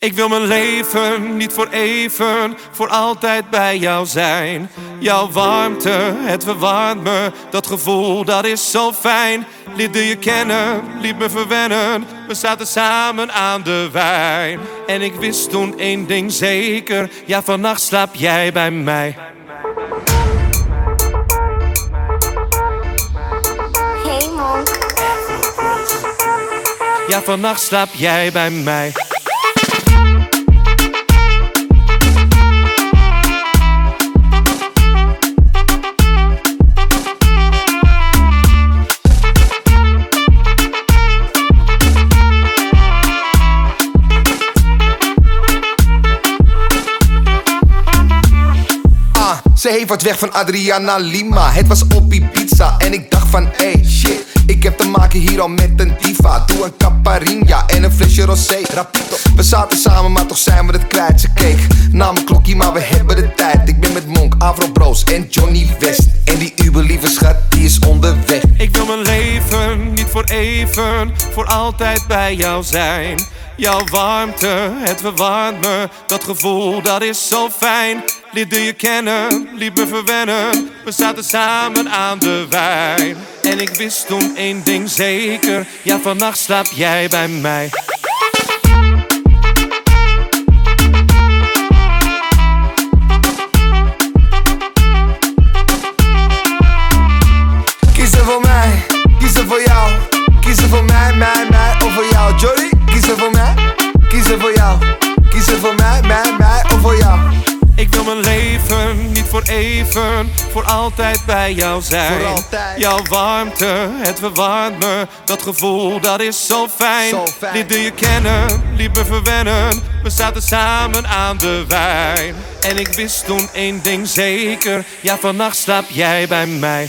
Ik wil mijn leven niet voor even, voor altijd bij jou zijn. Jouw warmte, het verwarmt me, dat gevoel dat is zo fijn. Liet je kennen, liet me verwennen, we zaten samen aan de wijn. En ik wist toen één ding zeker, ja vannacht slaap jij bij mij. Hey Monk. Ja vannacht slaap jij bij mij. Heeft wat weg van Adriana Lima. Het was op Ibiza en ik dacht van, ey, shit. Ik heb te maken hier al met een diva. Doe een caparinha en een flesje rosé. Rapito. We zaten samen, maar toch zijn we het kwijt. Ze keek naar mijn maar we hebben de tijd. Ik ben met Monk, Avro Bros en Johnny West. En die uber lieve schat, die is onderweg. Ik wil mijn leven niet voor even, voor altijd bij jou zijn. Jouw warmte, het verwarmt me, dat gevoel dat is zo fijn. Liet je kennen, liet me verwennen, we zaten samen aan de wijn. En ik wist toen één ding zeker, ja vannacht slaap jij bij mij. Kiezen voor mij, kiezen voor jou. Wil mijn leven niet voor even, voor altijd bij jou zijn. Voor altijd. Jouw warmte, het verwarmt me, dat gevoel dat is zo fijn. Zo fijn. Je kennen, liet me verwennen, we zaten samen aan de wijn. En ik wist toen één ding zeker, ja vannacht slaap jij bij mij.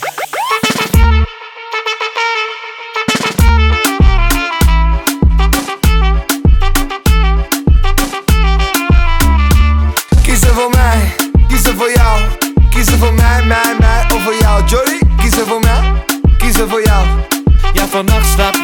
Kies er voor mij, mij, mij of voor jou. Jody, er voor mij, kies er voor jou. Ja vannacht slaap